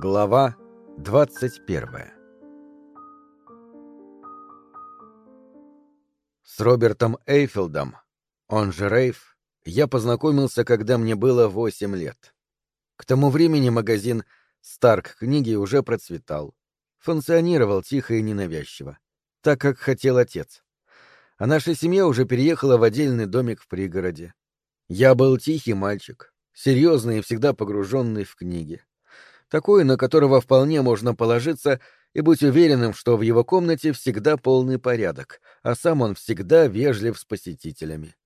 Глава 21 С Робертом Эйфилдом, он же Рейф, я познакомился, когда мне было 8 лет. К тому времени магазин «Старк книги» уже процветал. Функционировал тихо и ненавязчиво, так как хотел отец. А наша семья уже переехала в отдельный домик в пригороде. Я был тихий мальчик, серьезный и всегда погруженный в книги такой, на которого вполне можно положиться и быть уверенным, что в его комнате всегда полный порядок, а сам он всегда вежлив с посетителями.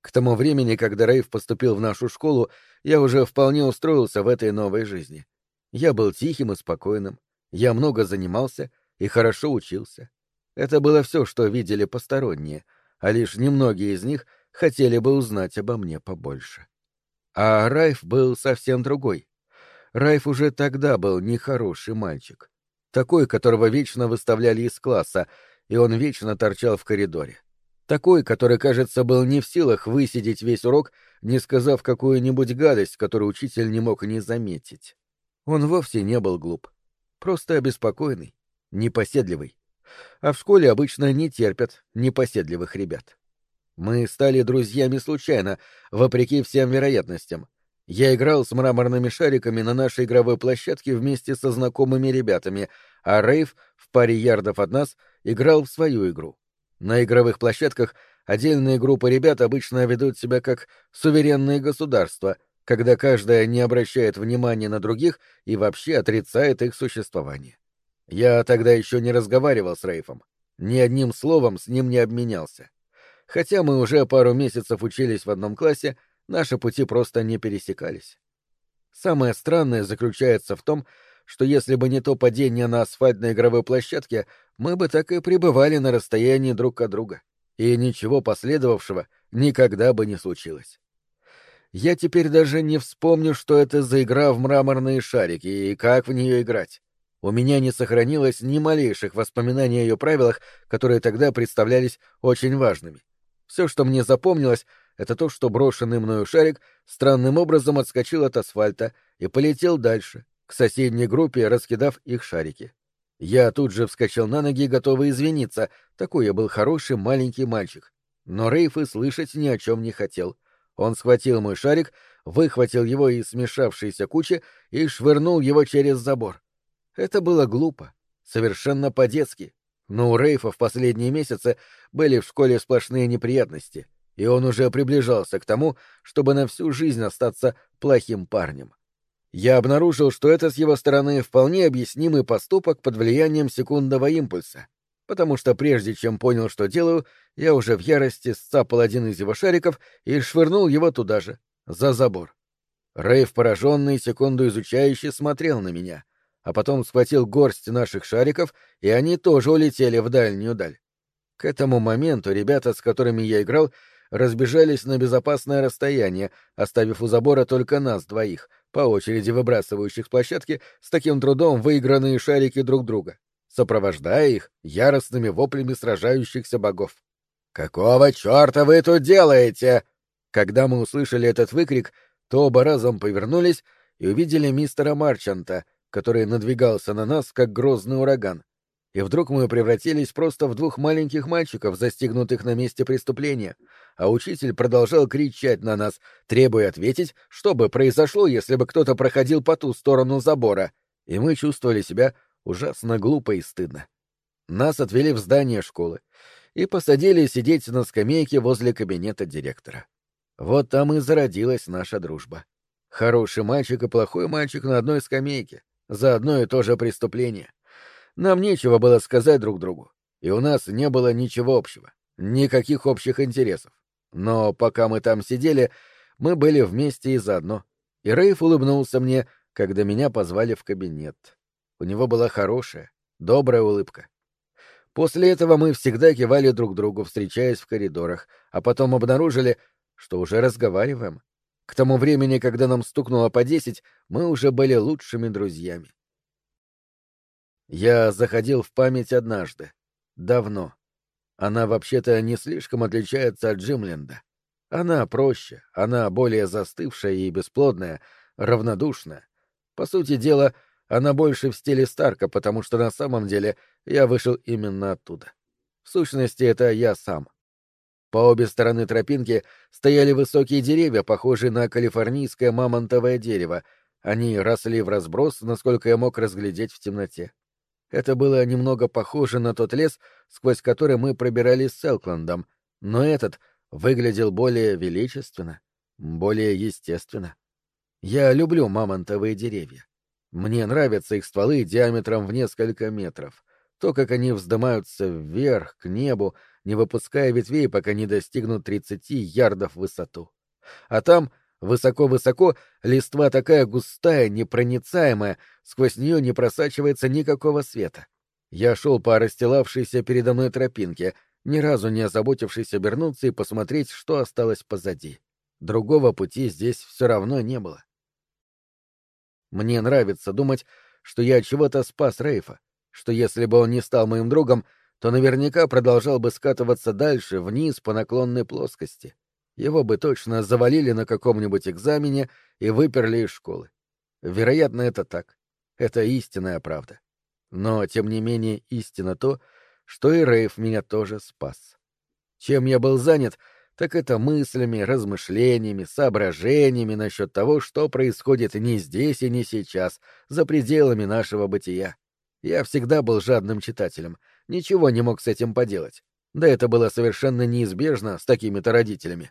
К тому времени, когда Рейв поступил в нашу школу, я уже вполне устроился в этой новой жизни. Я был тихим и спокойным, я много занимался и хорошо учился. Это было все, что видели посторонние, а лишь немногие из них хотели бы узнать обо мне побольше. А Райф был совсем другой. Райф уже тогда был нехороший мальчик. Такой, которого вечно выставляли из класса, и он вечно торчал в коридоре. Такой, который, кажется, был не в силах высидеть весь урок, не сказав какую-нибудь гадость, которую учитель не мог не заметить. Он вовсе не был глуп. Просто обеспокоенный, непоседливый. А в школе обычно не терпят непоседливых ребят. Мы стали друзьями случайно, вопреки всем вероятностям. Я играл с мраморными шариками на нашей игровой площадке вместе со знакомыми ребятами, а Рейв в паре ярдов от нас играл в свою игру. На игровых площадках отдельные группы ребят обычно ведут себя как суверенные государства, когда каждая не обращает внимания на других и вообще отрицает их существование. Я тогда еще не разговаривал с Рейфом, ни одним словом с ним не обменялся. Хотя мы уже пару месяцев учились в одном классе, наши пути просто не пересекались. Самое странное заключается в том, что если бы не то падение на асфальтной игровой площадке, мы бы так и пребывали на расстоянии друг от друга, и ничего последовавшего никогда бы не случилось. Я теперь даже не вспомню, что это за игра в мраморные шарики и как в нее играть. У меня не сохранилось ни малейших воспоминаний о ее правилах, которые тогда представлялись очень важными. Все, что мне запомнилось, это то, что брошенный мною шарик странным образом отскочил от асфальта и полетел дальше, к соседней группе, раскидав их шарики. Я тут же вскочил на ноги, готовый извиниться, такой я был хороший маленький мальчик. Но Рейф и слышать ни о чем не хотел. Он схватил мой шарик, выхватил его из смешавшейся кучи и швырнул его через забор. Это было глупо, совершенно по-детски. Но у Рейфа в последние месяцы были в школе сплошные неприятности — и он уже приближался к тому, чтобы на всю жизнь остаться плохим парнем. Я обнаружил, что это с его стороны вполне объяснимый поступок под влиянием секундного импульса, потому что прежде чем понял, что делаю, я уже в ярости сцапал один из его шариков и швырнул его туда же, за забор. Рейв, пораженный, секунду изучающий, смотрел на меня, а потом схватил горсть наших шариков, и они тоже улетели в дальнюю даль. К этому моменту ребята, с которыми я играл, разбежались на безопасное расстояние, оставив у забора только нас двоих, по очереди выбрасывающих с площадки с таким трудом выигранные шарики друг друга, сопровождая их яростными воплями сражающихся богов. «Какого черта вы тут делаете?» Когда мы услышали этот выкрик, то оба разом повернулись и увидели мистера Марчанта, который надвигался на нас, как грозный ураган. И вдруг мы превратились просто в двух маленьких мальчиков, застигнутых на месте преступления — а учитель продолжал кричать на нас, требуя ответить, что бы произошло, если бы кто-то проходил по ту сторону забора, и мы чувствовали себя ужасно глупо и стыдно. Нас отвели в здание школы и посадили сидеть на скамейке возле кабинета директора. Вот там и зародилась наша дружба. Хороший мальчик и плохой мальчик на одной скамейке, за одно и то же преступление. Нам нечего было сказать друг другу, и у нас не было ничего общего, никаких общих интересов. Но пока мы там сидели, мы были вместе и заодно. И Рейф улыбнулся мне, когда меня позвали в кабинет. У него была хорошая, добрая улыбка. После этого мы всегда кивали друг другу, встречаясь в коридорах, а потом обнаружили, что уже разговариваем. К тому времени, когда нам стукнуло по десять, мы уже были лучшими друзьями. Я заходил в память однажды. Давно. Она вообще-то не слишком отличается от Джимленда. Она проще, она более застывшая и бесплодная, равнодушная. По сути дела, Она больше в стиле Старка, потому что на самом деле я вышел именно оттуда. В сущности, это я сам. По обе стороны тропинки стояли высокие деревья, похожие на калифорнийское мамонтовое дерево. Они росли в разброс, насколько я мог разглядеть в темноте. Это было немного похоже на тот лес, сквозь который мы пробирались с Элкландом, но этот выглядел более величественно, более естественно. Я люблю мамонтовые деревья. Мне нравятся их стволы диаметром в несколько метров. То, как они вздымаются вверх, к небу, не выпуская ветвей, пока не достигнут 30 ярдов в высоту. А там, высоко-высоко, листва такая густая, непроницаемая, сквозь нее не просачивается никакого света. Я шел по расстилавшейся передо мной тропинке, ни разу не озаботившись обернуться и посмотреть, что осталось позади. Другого пути здесь все равно не было. Мне нравится думать, что я чего-то спас Рейфа, что если бы он не стал моим другом, то наверняка продолжал бы скатываться дальше, вниз по наклонной плоскости. Его бы точно завалили на каком-нибудь экзамене и выперли из школы. Вероятно, это так. Это истинная правда. Но, тем не менее, истина то, что и Рейф меня тоже спас. Чем я был занят — так это мыслями, размышлениями, соображениями насчет того, что происходит не здесь и не сейчас, за пределами нашего бытия. Я всегда был жадным читателем, ничего не мог с этим поделать. Да это было совершенно неизбежно с такими-то родителями.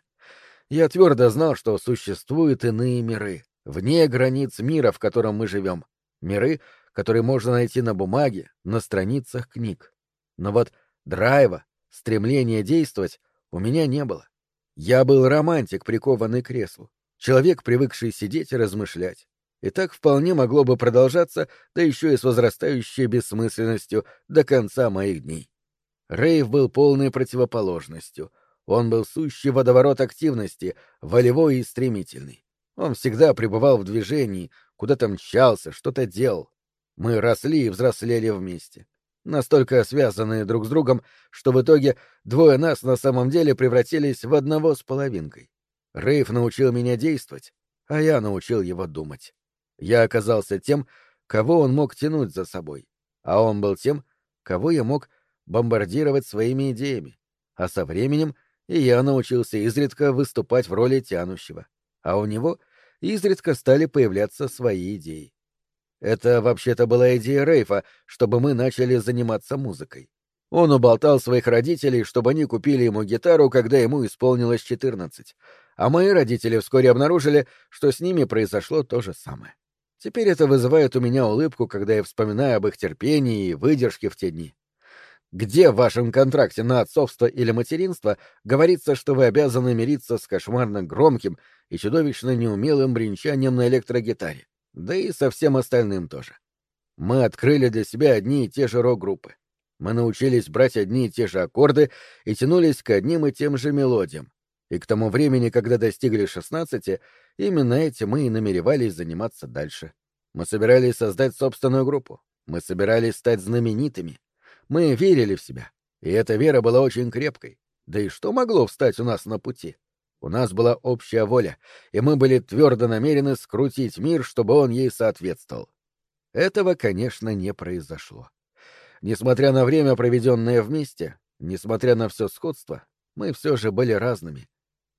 Я твердо знал, что существуют иные миры, вне границ мира, в котором мы живем. Миры, которые можно найти на бумаге, на страницах книг. Но вот драйва, стремления действовать у меня не было. Я был романтик, прикованный к креслу, человек, привыкший сидеть и размышлять. И так вполне могло бы продолжаться, да еще и с возрастающей бессмысленностью до конца моих дней. Рейв был полной противоположностью. Он был сущий водоворот активности, волевой и стремительный. Он всегда пребывал в движении, куда-то мчался, что-то делал. Мы росли и взрослели вместе настолько связанные друг с другом, что в итоге двое нас на самом деле превратились в одного с половинкой. Рейв научил меня действовать, а я научил его думать. Я оказался тем, кого он мог тянуть за собой, а он был тем, кого я мог бомбардировать своими идеями. А со временем и я научился изредка выступать в роли тянущего, а у него изредка стали появляться свои идеи. Это вообще-то была идея Рейфа, чтобы мы начали заниматься музыкой. Он уболтал своих родителей, чтобы они купили ему гитару, когда ему исполнилось 14. А мои родители вскоре обнаружили, что с ними произошло то же самое. Теперь это вызывает у меня улыбку, когда я вспоминаю об их терпении и выдержке в те дни. Где в вашем контракте на отцовство или материнство говорится, что вы обязаны мириться с кошмарно громким и чудовищно неумелым бренчанием на электрогитаре? Да и со всем остальным тоже. Мы открыли для себя одни и те же рок-группы. Мы научились брать одни и те же аккорды и тянулись к одним и тем же мелодиям. И к тому времени, когда достигли шестнадцати, именно этим мы и намеревались заниматься дальше. Мы собирались создать собственную группу. Мы собирались стать знаменитыми. Мы верили в себя. И эта вера была очень крепкой. Да и что могло встать у нас на пути? У нас была общая воля, и мы были твердо намерены скрутить мир, чтобы он ей соответствовал. Этого, конечно, не произошло. Несмотря на время, проведенное вместе, несмотря на все сходство, мы все же были разными.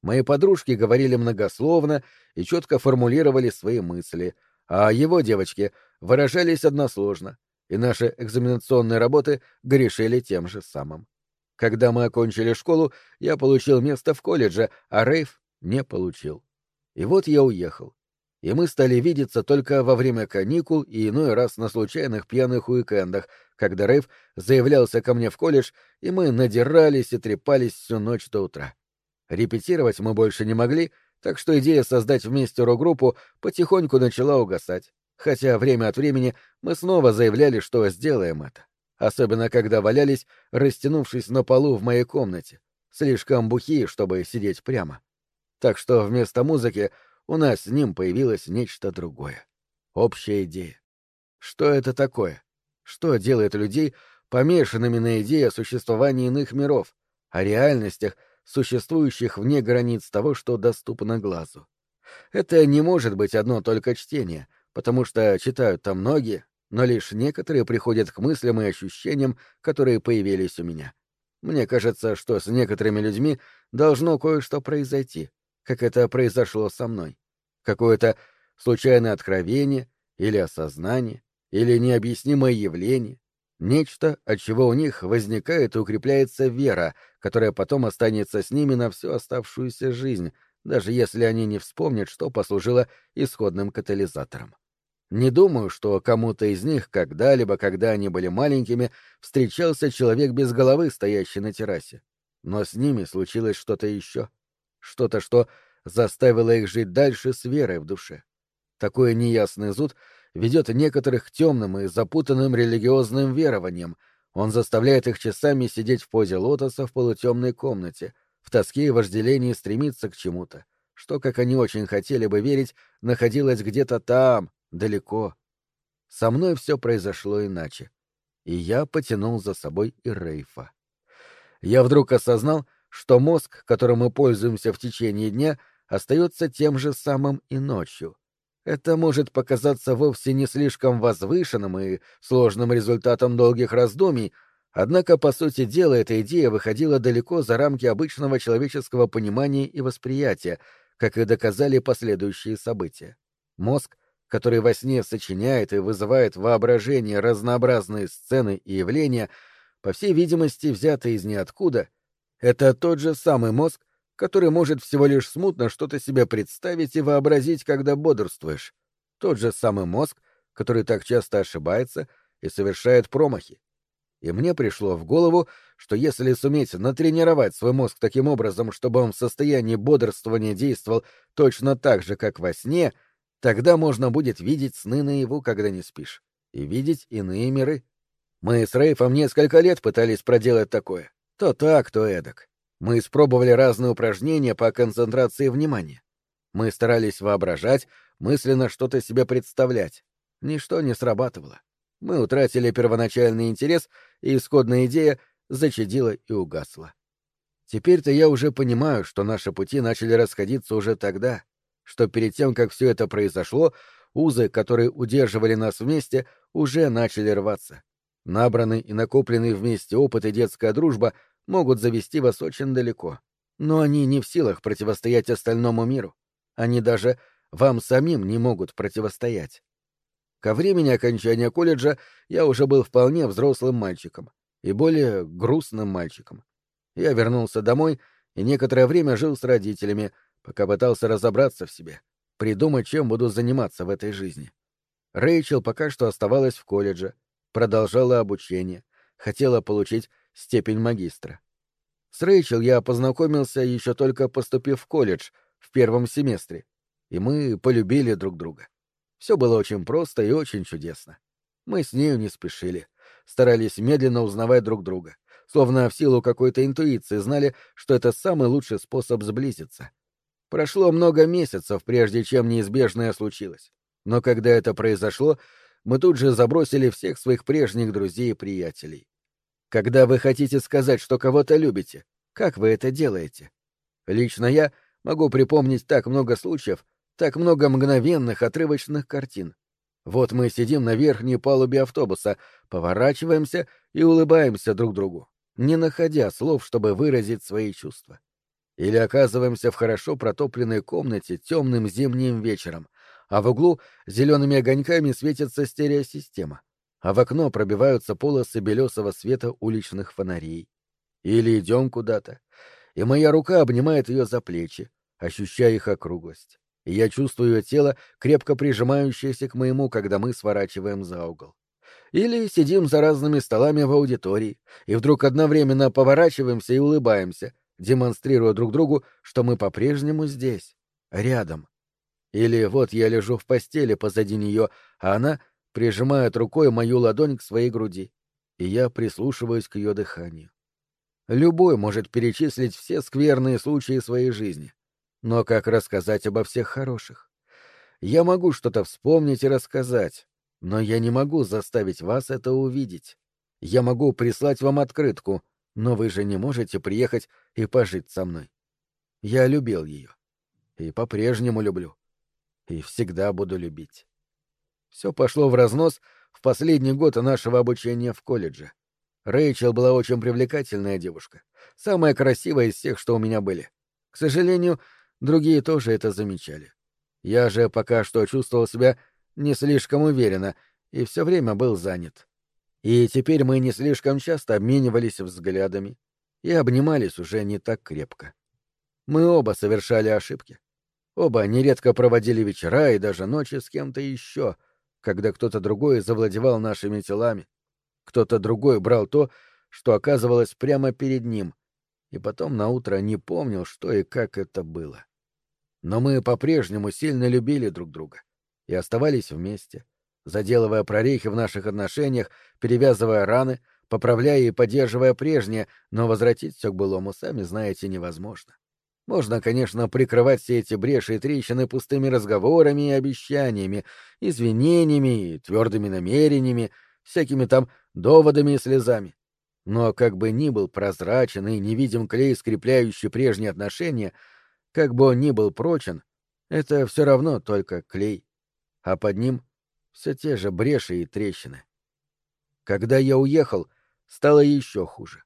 Мои подружки говорили многословно и четко формулировали свои мысли, а его девочки выражались односложно, и наши экзаменационные работы грешили тем же самым. Когда мы окончили школу, я получил место в колледже, а Рейв не получил. И вот я уехал. И мы стали видеться только во время каникул и иной раз на случайных пьяных уикендах, когда Рейв заявлялся ко мне в колледж, и мы надирались и трепались всю ночь до утра. Репетировать мы больше не могли, так что идея создать вместе рок-группу потихоньку начала угасать, хотя время от времени мы снова заявляли, что сделаем это особенно когда валялись, растянувшись на полу в моей комнате, слишком бухие, чтобы сидеть прямо. Так что вместо музыки у нас с ним появилось нечто другое. Общая идея. Что это такое? Что делает людей помешанными на идее о существовании иных миров, о реальностях, существующих вне границ того, что доступно глазу? Это не может быть одно только чтение, потому что читают там многие, но лишь некоторые приходят к мыслям и ощущениям, которые появились у меня. Мне кажется, что с некоторыми людьми должно кое-что произойти, как это произошло со мной. Какое-то случайное откровение или осознание, или необъяснимое явление, нечто, от чего у них возникает и укрепляется вера, которая потом останется с ними на всю оставшуюся жизнь, даже если они не вспомнят, что послужило исходным катализатором. Не думаю, что кому-то из них когда-либо, когда они были маленькими, встречался человек без головы, стоящий на террасе. Но с ними случилось что-то еще. Что-то, что заставило их жить дальше с верой в душе. Такой неясный зуд ведет некоторых к темным и запутанным религиозным верованиям. Он заставляет их часами сидеть в позе лотоса в полутемной комнате, в тоске и вожделении стремиться к чему-то, что, как они очень хотели бы верить, находилось где-то там, далеко. Со мной все произошло иначе, и я потянул за собой и Рейфа. Я вдруг осознал, что мозг, которым мы пользуемся в течение дня, остается тем же самым и ночью. Это может показаться вовсе не слишком возвышенным и сложным результатом долгих раздумий, однако, по сути дела, эта идея выходила далеко за рамки обычного человеческого понимания и восприятия, как и доказали последующие события. Мозг который во сне сочиняет и вызывает воображение разнообразные сцены и явления, по всей видимости, взятые из ниоткуда, это тот же самый мозг, который может всего лишь смутно что-то себе представить и вообразить, когда бодрствуешь. Тот же самый мозг, который так часто ошибается и совершает промахи. И мне пришло в голову, что если суметь натренировать свой мозг таким образом, чтобы он в состоянии бодрствования действовал точно так же, как во сне — Тогда можно будет видеть сны наяву, когда не спишь, и видеть иные миры. Мы с Рейфом несколько лет пытались проделать такое. То так, то эдак. Мы испробовали разные упражнения по концентрации внимания. Мы старались воображать, мысленно что-то себе представлять. Ничто не срабатывало. Мы утратили первоначальный интерес, и исходная идея зачадила и угасла. Теперь-то я уже понимаю, что наши пути начали расходиться уже тогда, что перед тем, как все это произошло, узы, которые удерживали нас вместе, уже начали рваться. Набранный и накопленный вместе опыт и детская дружба могут завести вас очень далеко. Но они не в силах противостоять остальному миру. Они даже вам самим не могут противостоять. Ко времени окончания колледжа я уже был вполне взрослым мальчиком и более грустным мальчиком. Я вернулся домой и некоторое время жил с родителями, пока пытался разобраться в себе, придумать, чем буду заниматься в этой жизни. Рэйчел пока что оставалась в колледже, продолжала обучение, хотела получить степень магистра. С Рэйчел я познакомился еще только поступив в колледж в первом семестре, и мы полюбили друг друга. Все было очень просто и очень чудесно. Мы с нею не спешили, старались медленно узнавать друг друга, словно в силу какой-то интуиции знали, что это самый лучший способ сблизиться — Прошло много месяцев, прежде чем неизбежное случилось. Но когда это произошло, мы тут же забросили всех своих прежних друзей и приятелей. Когда вы хотите сказать, что кого-то любите, как вы это делаете? Лично я могу припомнить так много случаев, так много мгновенных отрывочных картин. Вот мы сидим на верхней палубе автобуса, поворачиваемся и улыбаемся друг другу, не находя слов, чтобы выразить свои чувства. Или оказываемся в хорошо протопленной комнате темным зимним вечером, а в углу зелеными огоньками светится стереосистема, а в окно пробиваются полосы белесого света уличных фонарей. Или идем куда-то, и моя рука обнимает ее за плечи, ощущая их округлость. И я чувствую ее тело, крепко прижимающееся к моему, когда мы сворачиваем за угол. Или сидим за разными столами в аудитории, и вдруг одновременно поворачиваемся и улыбаемся, демонстрируя друг другу, что мы по-прежнему здесь, рядом. Или вот я лежу в постели позади нее, а она прижимает рукой мою ладонь к своей груди, и я прислушиваюсь к ее дыханию. Любой может перечислить все скверные случаи своей жизни, но как рассказать обо всех хороших? Я могу что-то вспомнить и рассказать, но я не могу заставить вас это увидеть. Я могу прислать вам открытку, но вы же не можете приехать и пожить со мной. Я любил ее. И по-прежнему люблю. И всегда буду любить. Все пошло в разнос в последний год нашего обучения в колледже. Рэйчел была очень привлекательная девушка, самая красивая из всех, что у меня были. К сожалению, другие тоже это замечали. Я же пока что чувствовал себя не слишком уверенно и все время был занят. И теперь мы не слишком часто обменивались взглядами и обнимались уже не так крепко. Мы оба совершали ошибки. Оба нередко проводили вечера и даже ночи с кем-то еще, когда кто-то другой завладевал нашими телами. Кто-то другой брал то, что оказывалось прямо перед ним, и потом наутро не помнил, что и как это было. Но мы по-прежнему сильно любили друг друга и оставались вместе, заделывая прорехи в наших отношениях, перевязывая раны, поправляя и поддерживая прежнее, но возвратить все к былому, сами знаете, невозможно. Можно, конечно, прикрывать все эти бреши и трещины пустыми разговорами и обещаниями, извинениями и твердыми намерениями, всякими там доводами и слезами. Но как бы ни был прозрачен и невидим клей, скрепляющий прежние отношения, как бы он ни был прочен, это все равно только клей, а под ним все те же бреши и трещины. Когда я уехал, стало еще хуже.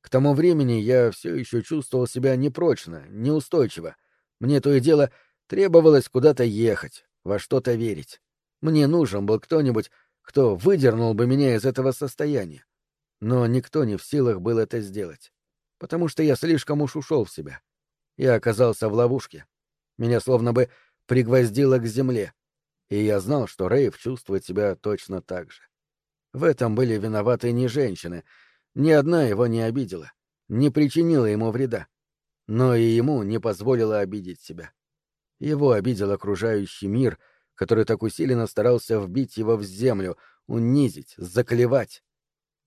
К тому времени я все еще чувствовал себя непрочно, неустойчиво. Мне то и дело требовалось куда-то ехать, во что-то верить. Мне нужен был кто-нибудь, кто выдернул бы меня из этого состояния. Но никто не в силах был это сделать, потому что я слишком уж ушел в себя. Я оказался в ловушке. Меня словно бы пригвоздило к земле, и я знал, что Рейв чувствует себя точно так же. В этом были виноваты не женщины — ни одна его не обидела, не причинила ему вреда, но и ему не позволила обидеть себя. Его обидел окружающий мир, который так усиленно старался вбить его в землю, унизить, заклевать.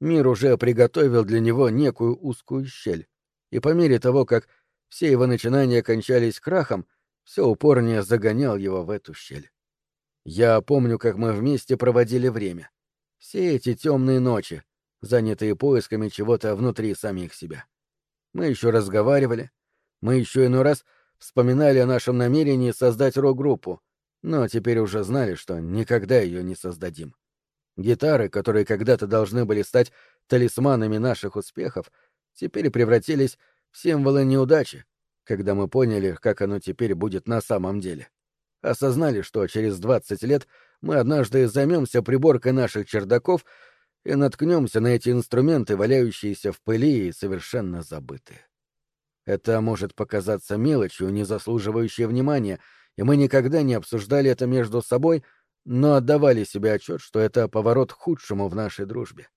Мир уже приготовил для него некую узкую щель, и по мере того, как все его начинания кончались крахом, все упорнее загонял его в эту щель. Я помню, как мы вместе проводили время. Все эти темные ночи, занятые поисками чего-то внутри самих себя. Мы еще разговаривали, мы еще иной раз вспоминали о нашем намерении создать рок-группу, но теперь уже знали, что никогда ее не создадим. Гитары, которые когда-то должны были стать талисманами наших успехов, теперь превратились в символы неудачи, когда мы поняли, как оно теперь будет на самом деле. Осознали, что через 20 лет мы однажды займемся приборкой наших чердаков и наткнемся на эти инструменты, валяющиеся в пыли и совершенно забытые. Это может показаться мелочью, не заслуживающей внимания, и мы никогда не обсуждали это между собой, но отдавали себе отчет, что это поворот к худшему в нашей дружбе.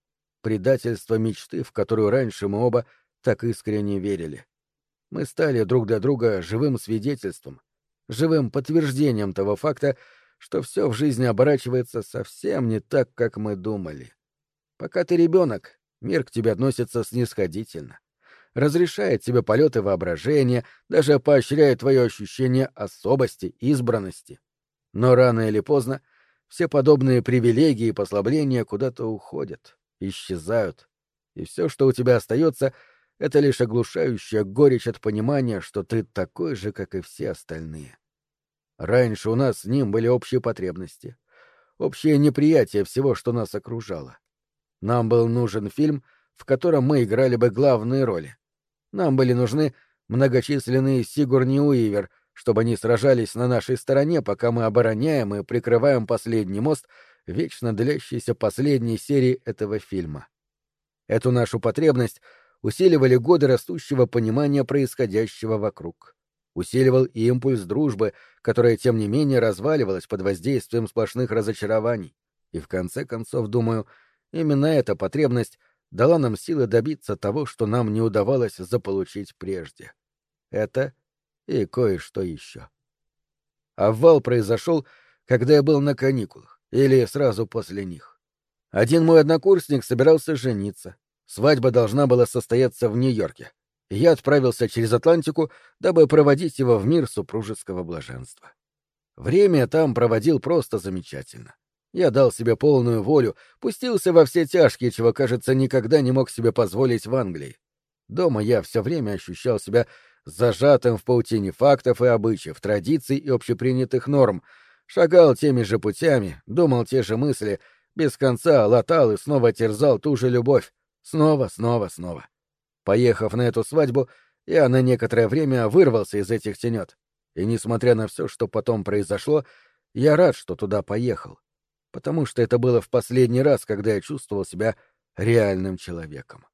Предательство мечты, в которую раньше мы оба так искренне верили. Мы стали друг для друга живым свидетельством, живым подтверждением того факта, что все в жизни оборачивается совсем не так, как мы думали. Пока ты ребенок, мир к тебе относится снисходительно. Разрешает тебе полеты воображения, даже поощряет твое ощущение особости, избранности. Но рано или поздно все подобные привилегии и послабления куда-то уходят, исчезают, и все, что у тебя остается, это лишь оглушающая горечь от понимания, что ты такой же, как и все остальные. Раньше у нас с ним были общие потребности, общее неприятие всего, что нас окружало. Нам был нужен фильм, в котором мы играли бы главные роли. Нам были нужны многочисленные Сигурни Уивер, чтобы они сражались на нашей стороне, пока мы обороняем и прикрываем последний мост, вечно длящейся последней серии этого фильма. Эту нашу потребность усиливали годы растущего понимания происходящего вокруг. Усиливал и импульс дружбы, которая, тем не менее, разваливалась под воздействием сплошных разочарований. И в конце концов, думаю, — Именно эта потребность дала нам силы добиться того, что нам не удавалось заполучить прежде. Это и кое-что еще. Обвал произошел, когда я был на каникулах, или сразу после них. Один мой однокурсник собирался жениться. Свадьба должна была состояться в Нью-Йорке. я отправился через Атлантику, дабы проводить его в мир супружеского блаженства. Время там проводил просто замечательно. Я дал себе полную волю, пустился во все тяжкие, чего, кажется, никогда не мог себе позволить в Англии. Дома я все время ощущал себя зажатым в паутине фактов и обычаев, традиций и общепринятых норм, шагал теми же путями, думал те же мысли, без конца латал и снова терзал ту же любовь. Снова, снова, снова. Поехав на эту свадьбу, я на некоторое время вырвался из этих тенет. И, несмотря на все, что потом произошло, я рад, что туда поехал. Потому что это было в последний раз, когда я чувствовал себя реальным человеком.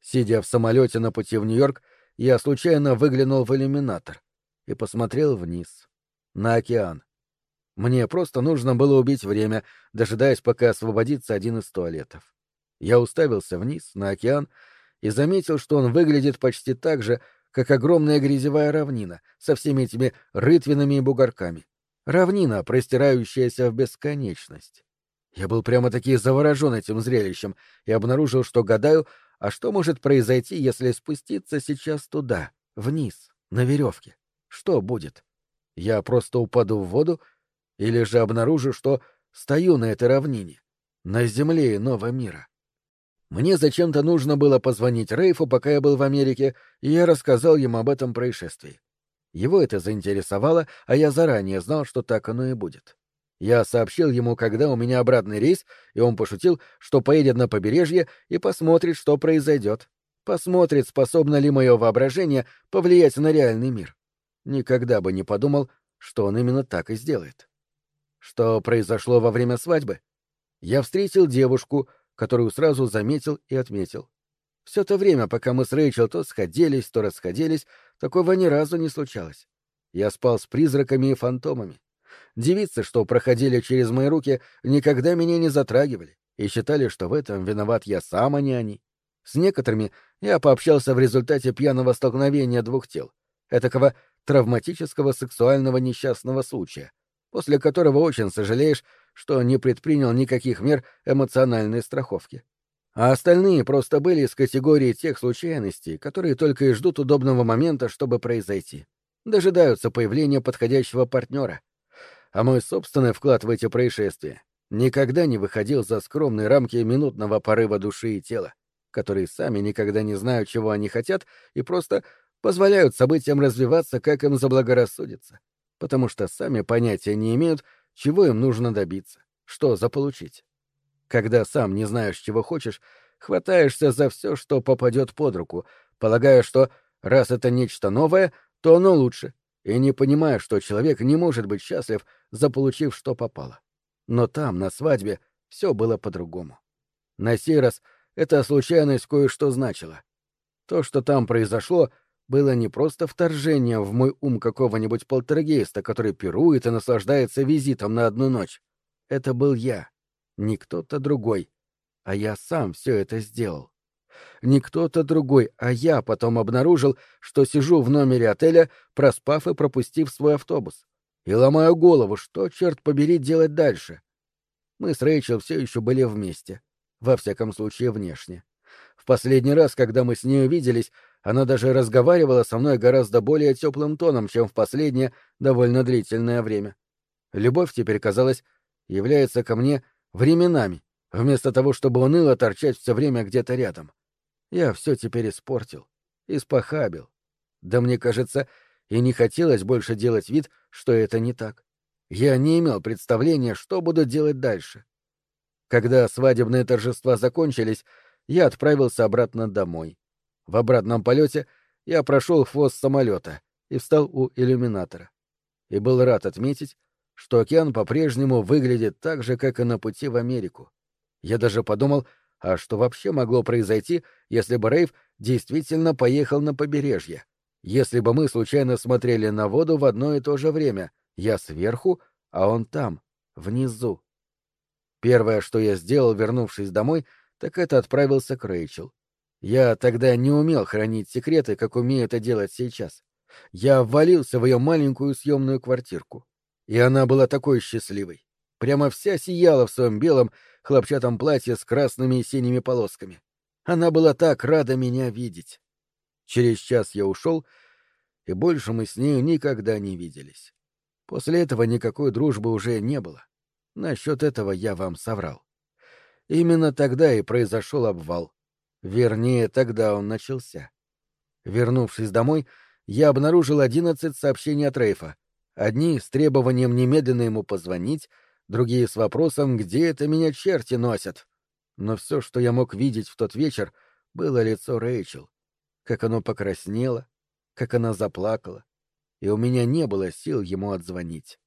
Сидя в самолете на пути в Нью-Йорк, я случайно выглянул в иллюминатор и посмотрел вниз, на океан. Мне просто нужно было убить время, дожидаясь, пока освободится один из туалетов. Я уставился вниз, на океан, и заметил, что он выглядит почти так же, как огромная грязевая равнина со всеми этими рытвинами и бугорками. Равнина, простирающаяся в бесконечность. Я был прямо-таки заворожен этим зрелищем и обнаружил, что гадаю, а что может произойти, если спуститься сейчас туда, вниз, на веревке? Что будет? Я просто упаду в воду или же обнаружу, что стою на этой равнине, на земле иного мира? Мне зачем-то нужно было позвонить Рейфу, пока я был в Америке, и я рассказал ему об этом происшествии. Его это заинтересовало, а я заранее знал, что так оно и будет. Я сообщил ему, когда у меня обратный рейс, и он пошутил, что поедет на побережье и посмотрит, что произойдет. Посмотрит, способно ли мое воображение повлиять на реальный мир. Никогда бы не подумал, что он именно так и сделает. Что произошло во время свадьбы? Я встретил девушку, которую сразу заметил и отметил. Все то время, пока мы с Рэйчел то сходились, то расходились, такого ни разу не случалось. Я спал с призраками и фантомами. Девицы, что проходили через мои руки, никогда меня не затрагивали и считали, что в этом виноват я сам, а не они. С некоторыми я пообщался в результате пьяного столкновения двух тел, этакого травматического сексуального несчастного случая, после которого очень сожалеешь, что не предпринял никаких мер эмоциональной страховки. А остальные просто были из категории тех случайностей, которые только и ждут удобного момента, чтобы произойти. Дожидаются появления подходящего партнера. А мой собственный вклад в эти происшествия никогда не выходил за скромные рамки минутного порыва души и тела, которые сами никогда не знают, чего они хотят, и просто позволяют событиям развиваться, как им заблагорассудится, потому что сами понятия не имеют, чего им нужно добиться, что заполучить. Когда сам не знаешь, чего хочешь, хватаешься за все, что попадет под руку, полагая, что раз это нечто новое, то оно лучше, и не понимая, что человек не может быть счастлив, заполучив, что попало. Но там, на свадьбе, все было по-другому. На сей раз эта случайность кое-что значила. То, что там произошло, было не просто вторжение в мой ум какого-нибудь полтергейста, который пирует и наслаждается визитом на одну ночь. Это был я, не кто-то другой, а я сам все это сделал. Не кто-то другой, а я потом обнаружил, что сижу в номере отеля, проспав и пропустив свой автобус. И ломаю голову, что, черт побери, делать дальше. Мы с Рэйчел все еще были вместе. Во всяком случае, внешне. В последний раз, когда мы с ней увиделись, она даже разговаривала со мной гораздо более теплым тоном, чем в последнее довольно длительное время. Любовь теперь, казалось, является ко мне временами, вместо того, чтобы уныло торчать все время где-то рядом. Я все теперь испортил, испохабил. Да мне кажется, и не хотелось больше делать вид, что это не так. Я не имел представления, что буду делать дальше. Когда свадебные торжества закончились, я отправился обратно домой. В обратном полете я прошел хвост самолета и встал у иллюминатора. И был рад отметить, что океан по-прежнему выглядит так же, как и на пути в Америку. Я даже подумал, а что вообще могло произойти, если бы Рейв действительно поехал на побережье? Если бы мы случайно смотрели на воду в одно и то же время, я сверху, а он там, внизу. Первое, что я сделал, вернувшись домой, так это отправился к Рэйчел. Я тогда не умел хранить секреты, как умею это делать сейчас. Я ввалился в ее маленькую съемную квартирку. И она была такой счастливой. Прямо вся сияла в своем белом хлопчатом платье с красными и синими полосками. Она была так рада меня видеть. Через час я ушел, и больше мы с нею никогда не виделись. После этого никакой дружбы уже не было. Насчет этого я вам соврал. Именно тогда и произошел обвал. Вернее, тогда он начался. Вернувшись домой, я обнаружил одиннадцать сообщений от Рейфа, Одни с требованием немедленно ему позвонить, другие с вопросом, где это меня черти носят. Но все, что я мог видеть в тот вечер, было лицо Рэйчел. Как оно покраснело, как она заплакала, и у меня не было сил ему отзвонить.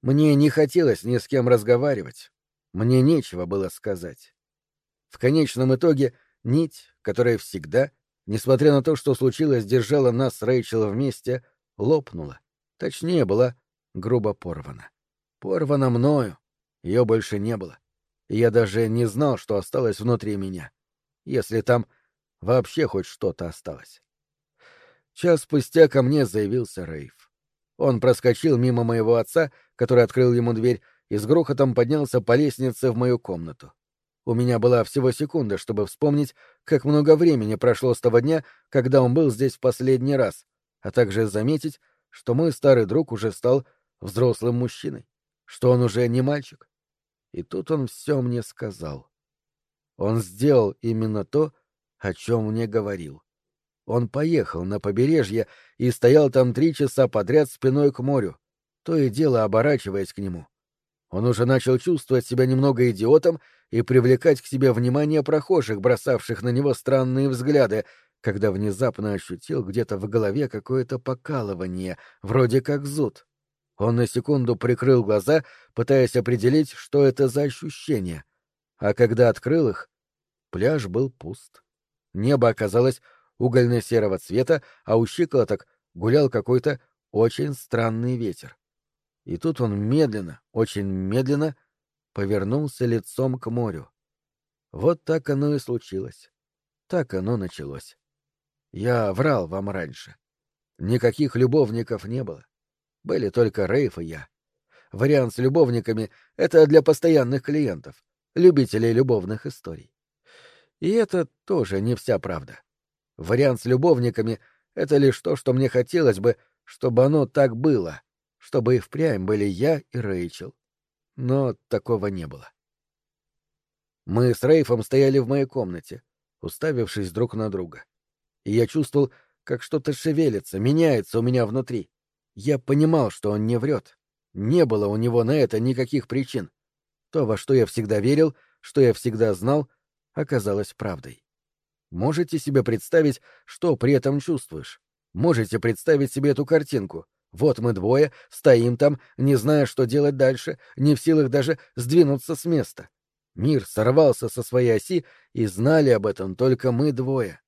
Мне не хотелось ни с кем разговаривать, мне нечего было сказать. В конечном итоге нить, которая всегда, несмотря на то, что случилось, держала нас с Рэйчел вместе, лопнула. Точнее, была грубо порвана. Порвана мною. Ее больше не было. Я даже не знал, что осталось внутри меня. Если там вообще хоть что-то осталось. Час спустя ко мне заявился Рейв. Он проскочил мимо моего отца, который открыл ему дверь, и с грохотом поднялся по лестнице в мою комнату. У меня была всего секунда, чтобы вспомнить, как много времени прошло с того дня, когда он был здесь в последний раз, а также заметить, что мой старый друг уже стал взрослым мужчиной, что он уже не мальчик. И тут он все мне сказал. Он сделал именно то, о чем мне говорил. Он поехал на побережье и стоял там три часа подряд спиной к морю, то и дело оборачиваясь к нему. Он уже начал чувствовать себя немного идиотом и привлекать к себе внимание прохожих, бросавших на него странные взгляды, когда внезапно ощутил где-то в голове какое-то покалывание, вроде как зуд. Он на секунду прикрыл глаза, пытаясь определить, что это за ощущение. А когда открыл их, пляж был пуст. Небо оказалось угольно-серого цвета, а у щиколоток гулял какой-то очень странный ветер. И тут он медленно, очень медленно повернулся лицом к морю. Вот так оно и случилось. Так оно началось. Я врал вам раньше. Никаких любовников не было. Были только Рейф и я. Вариант с любовниками — это для постоянных клиентов, любителей любовных историй. И это тоже не вся правда. Вариант с любовниками — это лишь то, что мне хотелось бы, чтобы оно так было, чтобы и впрямь были я и Рэйчел. Но такого не было. Мы с Рейфом стояли в моей комнате, уставившись друг на друга и я чувствовал, как что-то шевелится, меняется у меня внутри. Я понимал, что он не врет. Не было у него на это никаких причин. То, во что я всегда верил, что я всегда знал, оказалось правдой. Можете себе представить, что при этом чувствуешь? Можете представить себе эту картинку? Вот мы двое, стоим там, не зная, что делать дальше, не в силах даже сдвинуться с места. Мир сорвался со своей оси, и знали об этом только мы двое.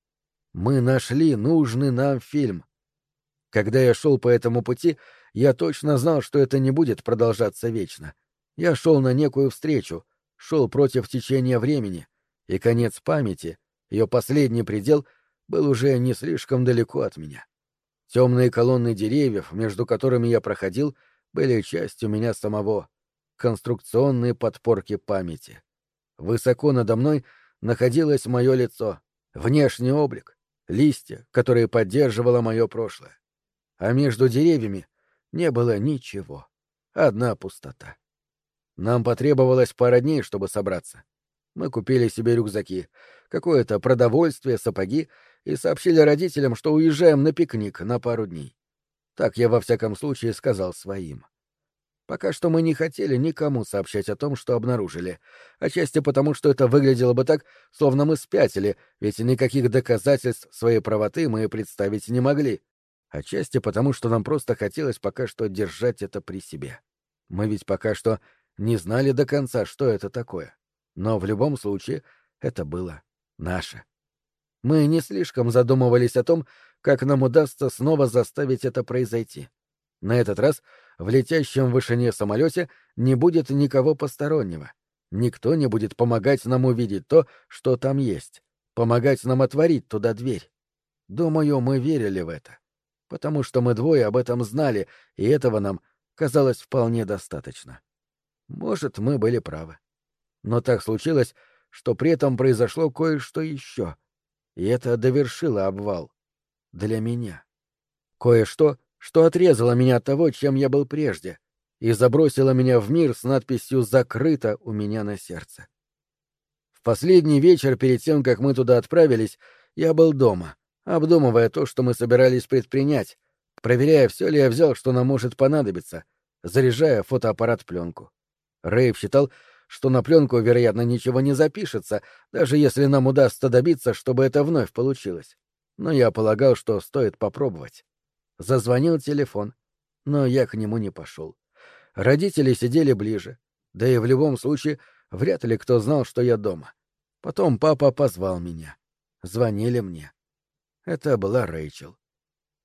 Мы нашли нужный нам фильм. Когда я шел по этому пути, я точно знал, что это не будет продолжаться вечно. Я шел на некую встречу, шел против течения времени, и конец памяти, ее последний предел, был уже не слишком далеко от меня. Темные колонны деревьев, между которыми я проходил, были частью меня самого, конструкционные подпорки памяти. Высоко надо мной находилось мое лицо, внешний облик, листья, которые поддерживало мое прошлое. А между деревьями не было ничего. Одна пустота. Нам потребовалось пара дней, чтобы собраться. Мы купили себе рюкзаки, какое-то продовольствие, сапоги и сообщили родителям, что уезжаем на пикник на пару дней. Так я во всяком случае сказал своим. Пока что мы не хотели никому сообщать о том, что обнаружили, отчасти потому, что это выглядело бы так, словно мы спятили, ведь никаких доказательств своей правоты мы представить не могли, отчасти потому, что нам просто хотелось пока что держать это при себе. Мы ведь пока что не знали до конца, что это такое. Но в любом случае это было наше. Мы не слишком задумывались о том, как нам удастся снова заставить это произойти. На этот раз в летящем в вышине самолете не будет никого постороннего. Никто не будет помогать нам увидеть то, что там есть, помогать нам отворить туда дверь. Думаю, мы верили в это, потому что мы двое об этом знали, и этого нам казалось вполне достаточно. Может, мы были правы. Но так случилось, что при этом произошло кое-что еще, и это довершило обвал. Для меня. Кое-что, что отрезало меня от того, чем я был прежде, и забросило меня в мир с надписью «Закрыто» у меня на сердце. В последний вечер перед тем, как мы туда отправились, я был дома, обдумывая то, что мы собирались предпринять, проверяя, все ли я взял, что нам может понадобиться, заряжая фотоаппарат пленку. Рейв считал, что на пленку, вероятно, ничего не запишется, даже если нам удастся добиться, чтобы это вновь получилось. Но я полагал, что стоит попробовать. Зазвонил телефон, но я к нему не пошел. Родители сидели ближе, да и в любом случае вряд ли кто знал, что я дома. Потом папа позвал меня. Звонили мне. Это была Рэйчел.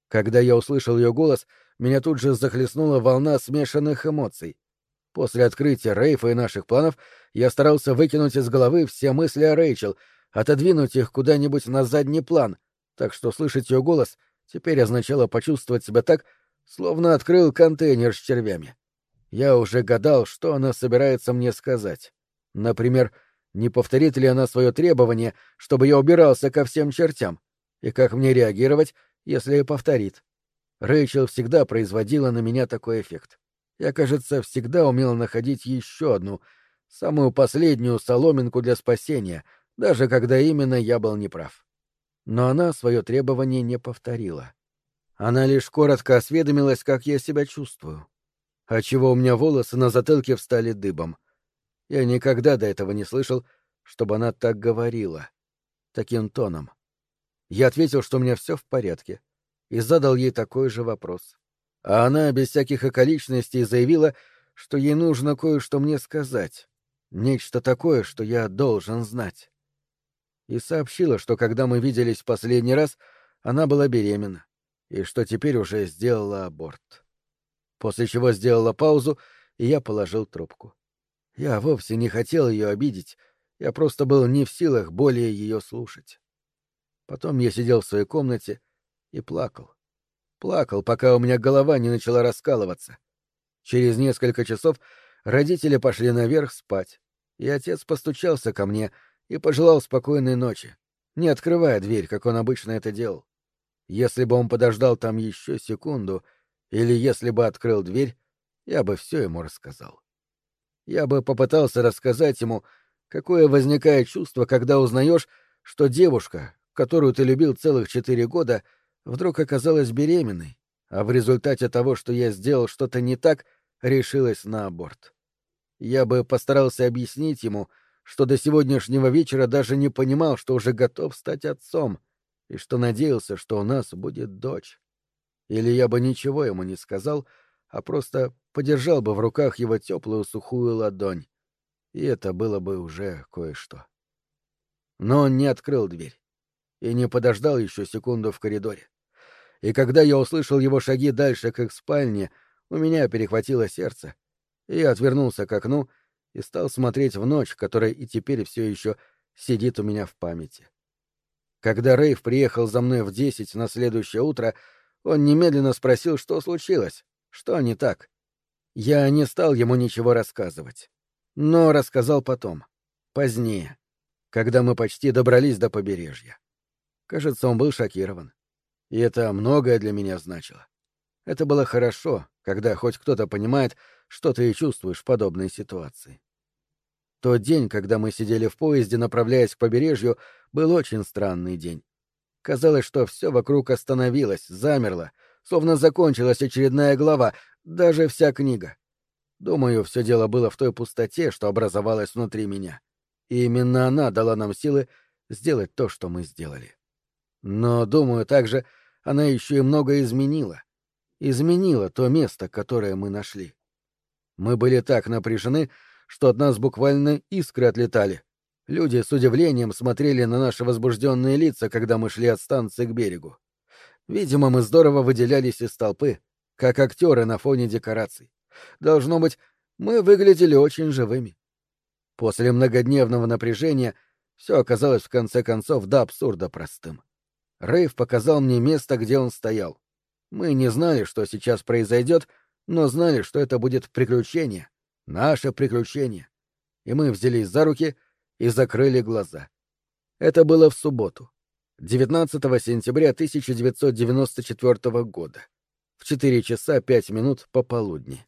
Когда я услышал ее голос, меня тут же захлестнула волна смешанных эмоций. После открытия Рейфа и наших планов я старался выкинуть из головы все мысли о Рэйчел, отодвинуть их куда-нибудь на задний план, так что слышать ее голос теперь означало почувствовать себя так, словно открыл контейнер с червями. Я уже гадал, что она собирается мне сказать. Например, не повторит ли она свое требование, чтобы я убирался ко всем чертям, и как мне реагировать, если повторит. Рэйчел всегда производила на меня такой эффект. Я, кажется, всегда умел находить еще одну, самую последнюю соломинку для спасения, даже когда именно я был неправ. Но она свое требование не повторила. Она лишь коротко осведомилась, как я себя чувствую. Отчего у меня волосы на затылке встали дыбом. Я никогда до этого не слышал, чтобы она так говорила. Таким тоном. Я ответил, что у меня все в порядке, и задал ей такой же вопрос. А она без всяких околичностей заявила, что ей нужно кое-что мне сказать. Нечто такое, что я должен знать. И сообщила, что когда мы виделись в последний раз, она была беременна, и что теперь уже сделала аборт. После чего сделала паузу, и я положил трубку. Я вовсе не хотел ее обидеть, я просто был не в силах более ее слушать. Потом я сидел в своей комнате и плакал. Плакал, пока у меня голова не начала раскалываться. Через несколько часов родители пошли наверх спать, и отец постучался ко мне и пожелал спокойной ночи, не открывая дверь, как он обычно это делал. Если бы он подождал там еще секунду, или если бы открыл дверь, я бы все ему рассказал. Я бы попытался рассказать ему, какое возникает чувство, когда узнаешь, что девушка, которую ты любил целых четыре года, вдруг оказалась беременной, а в результате того, что я сделал что-то не так, решилась на аборт. Я бы постарался объяснить ему, что до сегодняшнего вечера даже не понимал, что уже готов стать отцом, и что надеялся, что у нас будет дочь. Или я бы ничего ему не сказал, а просто подержал бы в руках его теплую сухую ладонь, и это было бы уже кое-что. Но он не открыл дверь и не подождал еще секунду в коридоре. И когда я услышал его шаги дальше к их спальне, у меня перехватило сердце, и я отвернулся к окну и стал смотреть в ночь, которая и теперь все еще сидит у меня в памяти. Когда Рейв приехал за мной в десять на следующее утро, он немедленно спросил, что случилось, что не так. Я не стал ему ничего рассказывать, но рассказал потом, позднее, когда мы почти добрались до побережья. Кажется, он был шокирован. И это многое для меня значило. Это было хорошо, когда хоть кто-то понимает, что ты и чувствуешь в подобной ситуации. Тот день, когда мы сидели в поезде, направляясь к побережью, был очень странный день. Казалось, что все вокруг остановилось, замерло, словно закончилась очередная глава, даже вся книга. Думаю, все дело было в той пустоте, что образовалась внутри меня. И именно она дала нам силы сделать то, что мы сделали. Но, думаю, также она еще и много изменила. Изменила то место, которое мы нашли. Мы были так напряжены, что от нас буквально искры отлетали. Люди с удивлением смотрели на наши возбужденные лица, когда мы шли от станции к берегу. Видимо, мы здорово выделялись из толпы, как актеры на фоне декораций. Должно быть, мы выглядели очень живыми. После многодневного напряжения все оказалось в конце концов до абсурда простым. Рейв показал мне место, где он стоял. Мы не знали, что сейчас произойдет, но знали, что это будет приключение, наше приключение. И мы взялись за руки и закрыли глаза. Это было в субботу, 19 сентября 1994 года, в 4 часа 5 минут пополудни.